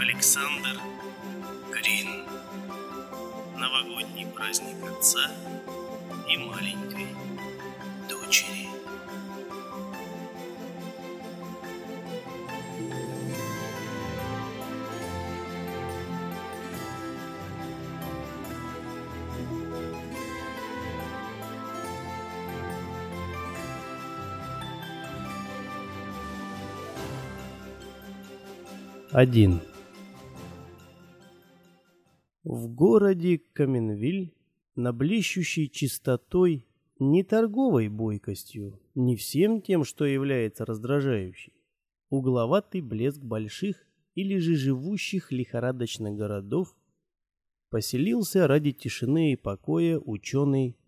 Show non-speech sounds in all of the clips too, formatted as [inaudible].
Александр Грин. Новогодний праздник отца и маленькой дочери. Один. Городе Каменвиль, на блещущей чистотой, не торговой бойкостью, не всем тем, что является раздражающей, угловатый блеск больших или же живущих лихорадочно городов, поселился ради тишины и покоя ученый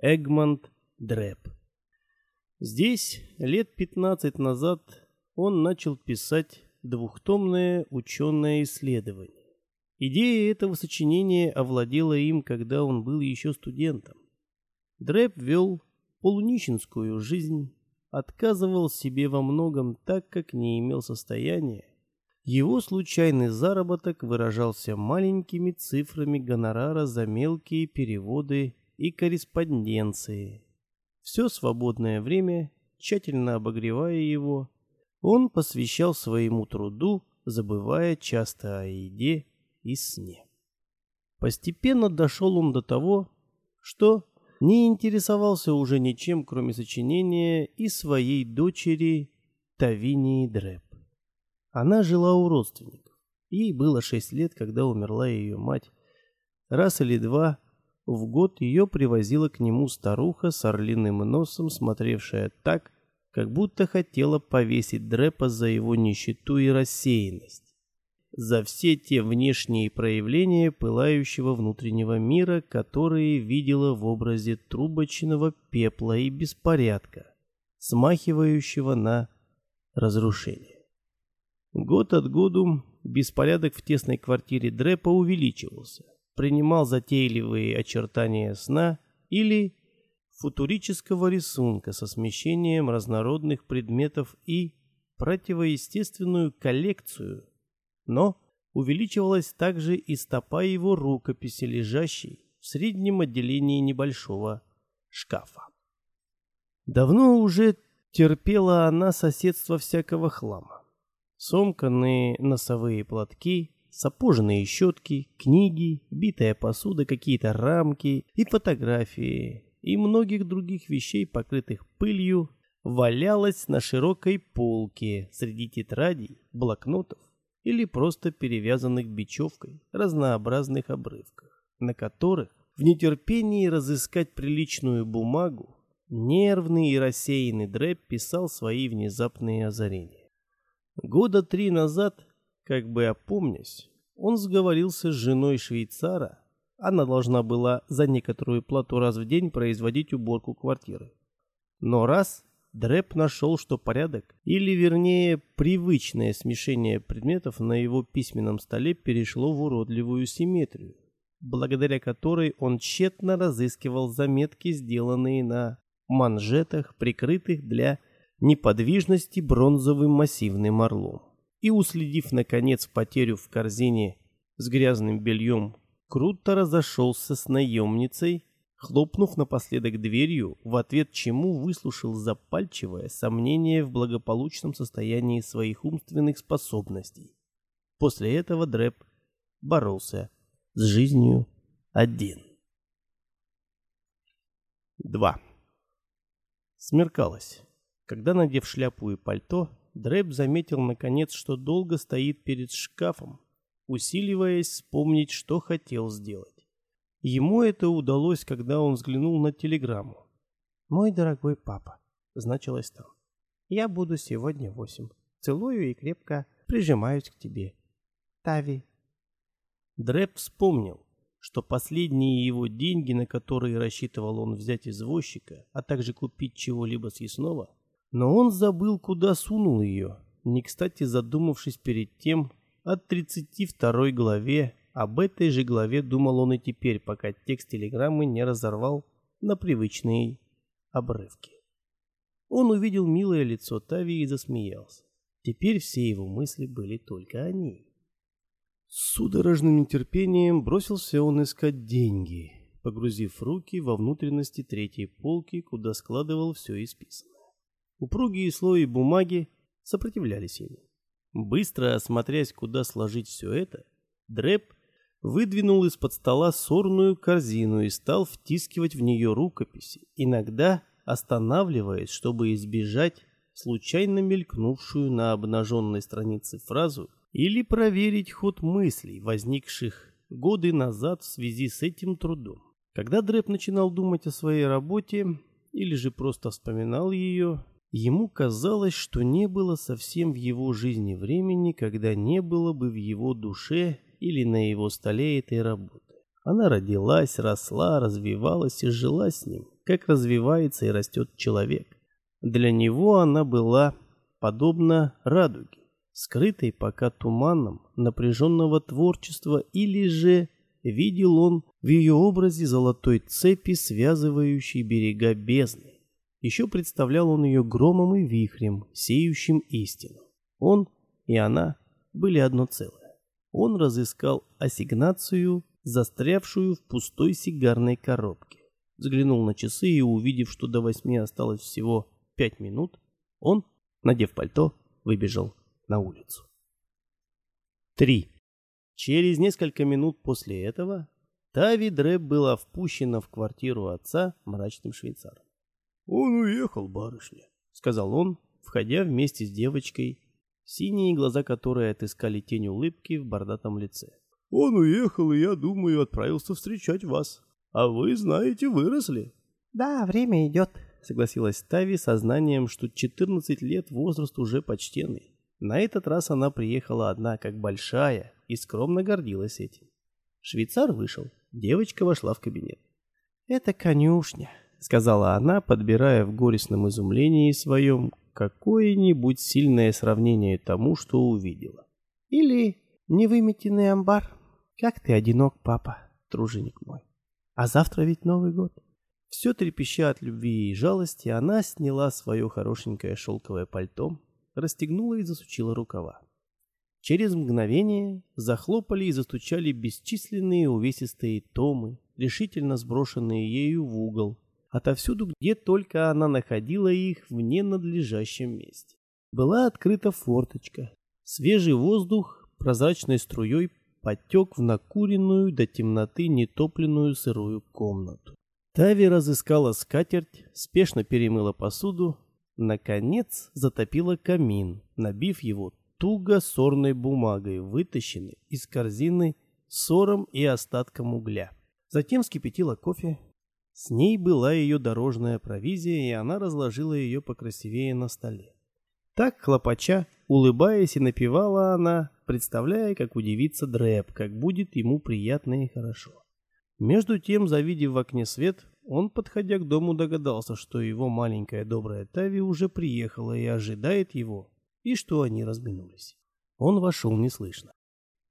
Эгмонт Дрэп. Здесь лет 15 назад он начал писать двухтомное ученое исследование. Идея этого сочинения овладела им, когда он был еще студентом. Дрэп вел полунищенскую жизнь, отказывал себе во многом так, как не имел состояния. Его случайный заработок выражался маленькими цифрами гонорара за мелкие переводы и корреспонденции. Все свободное время, тщательно обогревая его, он посвящал своему труду, забывая часто о еде и сне. Постепенно дошел он до того, что не интересовался уже ничем, кроме сочинения и своей дочери Тавинии Дрэп. Она жила у родственников. Ей было шесть лет, когда умерла ее мать. Раз или два в год ее привозила к нему старуха с орлиным носом, смотревшая так, как будто хотела повесить Дрэпа за его нищету и рассеянность, за все те внешние проявления пылающего внутреннего мира, которые видела в образе трубочного пепла и беспорядка, смахивающего на разрушение. Год от году беспорядок в тесной квартире Дрэпа увеличивался, принимал затейливые очертания сна или футурического рисунка со смещением разнородных предметов и противоестественную коллекцию, но увеличивалась также и стопа его рукописи, лежащей в среднем отделении небольшого шкафа. Давно уже терпела она соседство всякого хлама. Сомканные носовые платки, сапожные щетки, книги, битая посуда, какие-то рамки и фотографии, и многих других вещей, покрытых пылью, валялась на широкой полке среди тетрадей, блокнотов или просто перевязанных бечевкой разнообразных обрывках, на которых в нетерпении разыскать приличную бумагу нервный и рассеянный Дрэп писал свои внезапные озарения. Года три назад, как бы опомнясь, он сговорился с женой швейцара она должна была за некоторую плату раз в день производить уборку квартиры. Но раз Дрэп нашел, что порядок, или вернее привычное смешение предметов на его письменном столе перешло в уродливую симметрию, благодаря которой он тщетно разыскивал заметки, сделанные на манжетах, прикрытых для неподвижности бронзовым массивным орлом. И уследив, наконец, потерю в корзине с грязным бельем круто разошелся с наемницей, хлопнув напоследок дверью, в ответ чему выслушал запальчивое сомнение в благополучном состоянии своих умственных способностей. После этого Дрэп боролся с жизнью один. 2. Смеркалось. Когда, надев шляпу и пальто, Дрэп заметил наконец, что долго стоит перед шкафом, усиливаясь вспомнить, что хотел сделать. Ему это удалось, когда он взглянул на телеграмму. «Мой дорогой папа», — значилось там, — «я буду сегодня восемь. Целую и крепко прижимаюсь к тебе. Тави». Дрэп вспомнил, что последние его деньги, на которые рассчитывал он взять извозчика, а также купить чего-либо съестного, но он забыл, куда сунул ее, не кстати задумавшись перед тем, о 32 главе. Об этой же главе думал он и теперь, пока текст телеграммы не разорвал на привычные обрывки. Он увидел милое лицо Тави и засмеялся. Теперь все его мысли были только о ней. С судорожным нетерпением бросился он искать деньги, погрузив руки во внутренности третьей полки, куда складывал все исписанное. Упругие слои бумаги сопротивлялись ему. Быстро осмотрясь, куда сложить все это, Дрэп выдвинул из-под стола сорную корзину и стал втискивать в нее рукописи, иногда останавливаясь, чтобы избежать случайно мелькнувшую на обнаженной странице фразу или проверить ход мыслей, возникших годы назад в связи с этим трудом. Когда Дрэп начинал думать о своей работе или же просто вспоминал ее, ему казалось, что не было совсем в его жизни времени, когда не было бы в его душе или на его столе этой работы. Она родилась, росла, развивалась и жила с ним, как развивается и растет человек. Для него она была подобна радуге скрытой пока туманом напряженного творчества, или же видел он в ее образе золотой цепи, связывающей берега бездны. Еще представлял он ее громом и вихрем, сеющим истину. Он и она были одно целое. Он разыскал ассигнацию, застрявшую в пустой сигарной коробке. Взглянул на часы и, увидев, что до восьми осталось всего пять минут, он, надев пальто, выбежал на улицу. 3. Через несколько минут после этого Тави Дрэб была впущена в квартиру отца мрачным швейцаром. «Он уехал, барышня», — сказал он, входя вместе с девочкой, синие глаза которой отыскали тень улыбки в бордатом лице. «Он уехал, и, я думаю, отправился встречать вас. А вы, знаете, выросли». «Да, время идет», — согласилась Тави сознанием, что 14 лет возраст уже почтенный. На этот раз она приехала одна, как большая, и скромно гордилась этим. Швейцар вышел, девочка вошла в кабинет. «Это конюшня», — сказала она, подбирая в горестном изумлении своем какое-нибудь сильное сравнение тому, что увидела. «Или невыметенный амбар. Как ты одинок, папа, труженик мой. А завтра ведь Новый год». Все трепеща от любви и жалости, она сняла свое хорошенькое шелковое пальто, расстегнула и засучила рукава. Через мгновение захлопали и застучали бесчисленные увесистые томы, решительно сброшенные ею в угол, отовсюду, где только она находила их в ненадлежащем месте. Была открыта форточка. Свежий воздух прозрачной струей потек в накуренную до темноты нетопленную сырую комнату. Тави разыскала скатерть, спешно перемыла посуду, Наконец затопила камин, набив его туго сорной бумагой, вытащенной из корзины сором и остатком угля. Затем вскипятила кофе. С ней была ее дорожная провизия, и она разложила ее покрасивее на столе. Так, хлопача, улыбаясь и напевала она, представляя, как удивится Дрэп, как будет ему приятно и хорошо. Между тем, завидев в окне свет, он, подходя к дому, догадался, что его маленькая добрая Тави уже приехала и ожидает его, и что они разминулись. Он вошел неслышно.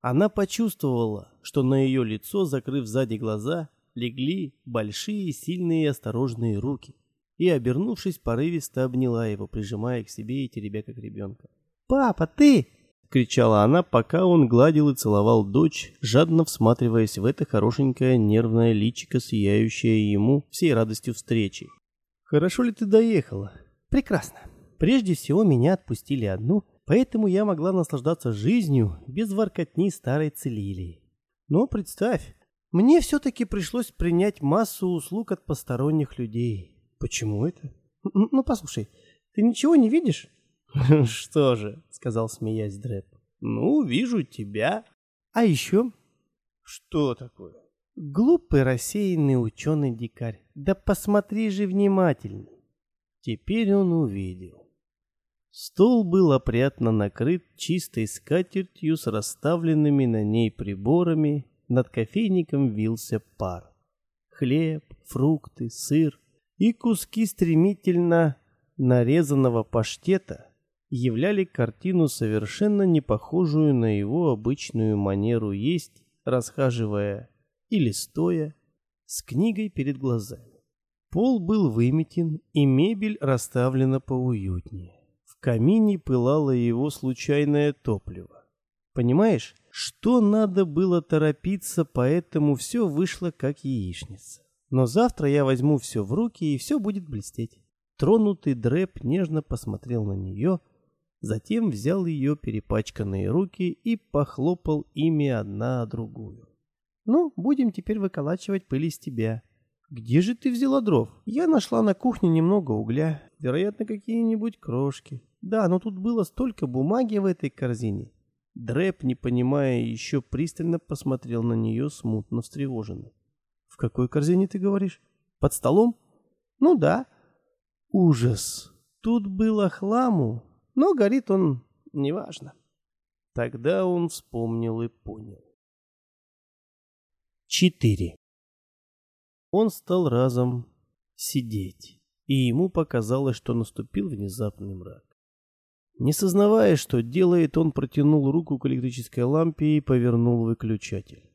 Она почувствовала, что на ее лицо, закрыв сзади глаза, легли большие, сильные и осторожные руки, и, обернувшись, порывисто обняла его, прижимая к себе и теребя как ребенка. «Папа, ты!» кричала она, пока он гладил и целовал дочь, жадно всматриваясь в это хорошенькое нервное личико, сияющее ему всей радостью встречи. «Хорошо ли ты доехала?» «Прекрасно. Прежде всего меня отпустили одну, поэтому я могла наслаждаться жизнью без воркотни старой Целилии. Но представь, мне все-таки пришлось принять массу услуг от посторонних людей. Почему это? Ну, послушай, ты ничего не видишь?» [laughs] «Что же», — сказал, смеясь Дрэп. «Ну, вижу тебя». «А еще?» «Что такое?» «Глупый рассеянный ученый-дикарь. Да посмотри же внимательней». Теперь он увидел. Стол был опрятно накрыт чистой скатертью с расставленными на ней приборами, над кофейником вился пар. Хлеб, фрукты, сыр и куски стремительно нарезанного паштета являли картину совершенно не похожую на его обычную манеру есть, расхаживая или стоя, с книгой перед глазами. Пол был выметен, и мебель расставлена поуютнее. В камине пылало его случайное топливо. Понимаешь, что надо было торопиться, поэтому все вышло как яичница. Но завтра я возьму все в руки, и все будет блестеть. Тронутый Дрэп нежно посмотрел на нее, затем взял ее перепачканные руки и похлопал ими одна другую. «Ну, будем теперь выколачивать пыль из тебя». «Где же ты взяла дров?» «Я нашла на кухне немного угля, вероятно, какие-нибудь крошки. Да, но тут было столько бумаги в этой корзине». Дрэп, не понимая еще, пристально посмотрел на нее смутно встревоженно. «В какой корзине ты говоришь? Под столом?» «Ну да». «Ужас! Тут было хламу, но горит он неважно». Тогда он вспомнил и понял. 4. Он стал разом сидеть, и ему показалось, что наступил внезапный мрак. Не сознавая, что делает, он протянул руку к электрической лампе и повернул выключатель.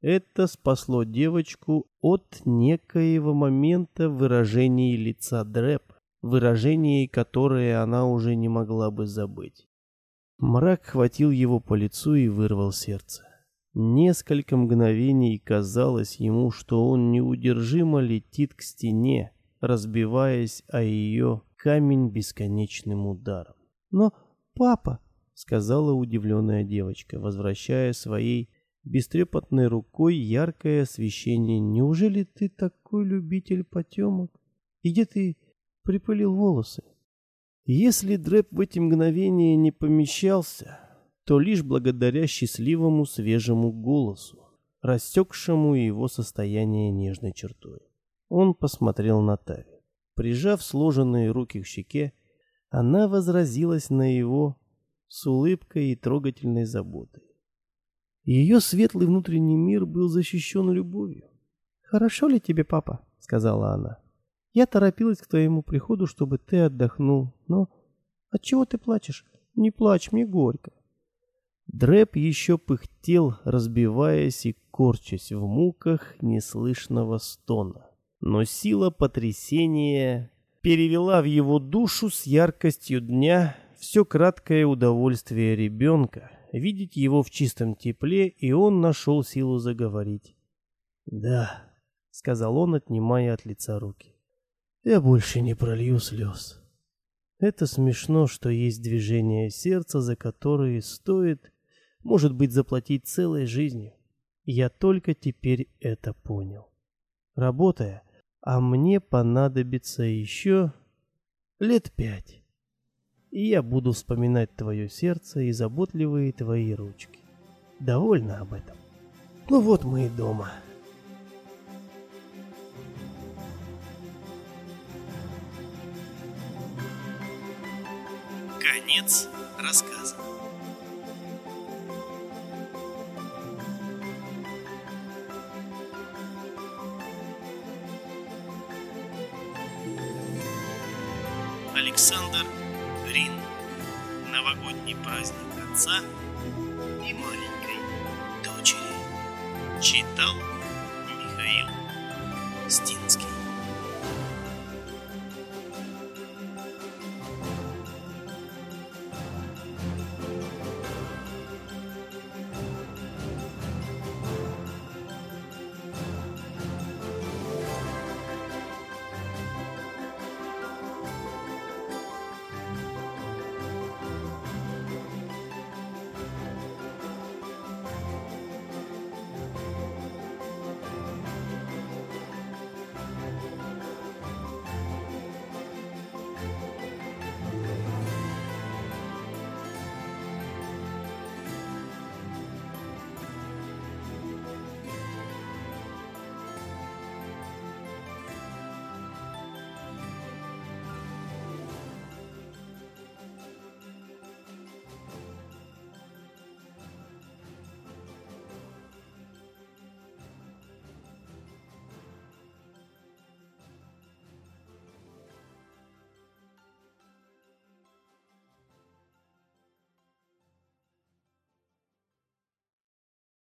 Это спасло девочку от некоего момента выражения лица Дрэп, выражение, которое она уже не могла бы забыть. Мрак хватил его по лицу и вырвал сердце. Несколько мгновений казалось ему, что он неудержимо летит к стене, разбиваясь о ее камень бесконечным ударом. «Но, папа!» — сказала удивленная девочка, возвращая своей бестрепотной рукой яркое освещение. «Неужели ты такой любитель потемок? И где ты припылил волосы?» Если Дрэп в эти мгновения не помещался, то лишь благодаря счастливому свежему голосу, растекшему его состояние нежной чертой. Он посмотрел на Тави. Прижав сложенные руки к щеке, она возразилась на его с улыбкой и трогательной заботой. Ее светлый внутренний мир был защищен любовью. «Хорошо ли тебе, папа?» — сказала она. «Я торопилась к твоему приходу, чтобы ты отдохнул, но... Отчего ты плачешь? Не плачь, мне горько. Дрэп еще пыхтел, разбиваясь и корчась в муках неслышного стона. Но сила потрясения перевела в его душу с яркостью дня все краткое удовольствие ребенка, видеть его в чистом тепле, и он нашел силу заговорить. «Да», — сказал он, отнимая от лица руки, — «я больше не пролью слез». Это смешно, что есть движение сердца, за которые стоит может быть, заплатить целой жизнью. Я только теперь это понял. Работая, а мне понадобится еще лет пять. И я буду вспоминать твое сердце и заботливые твои ручки. Довольна об этом. Ну вот мы и дома. Конец рассказа. Александр Рин. Новогодний праздник отца и маленькой дочери. Читал Михаил Стиль.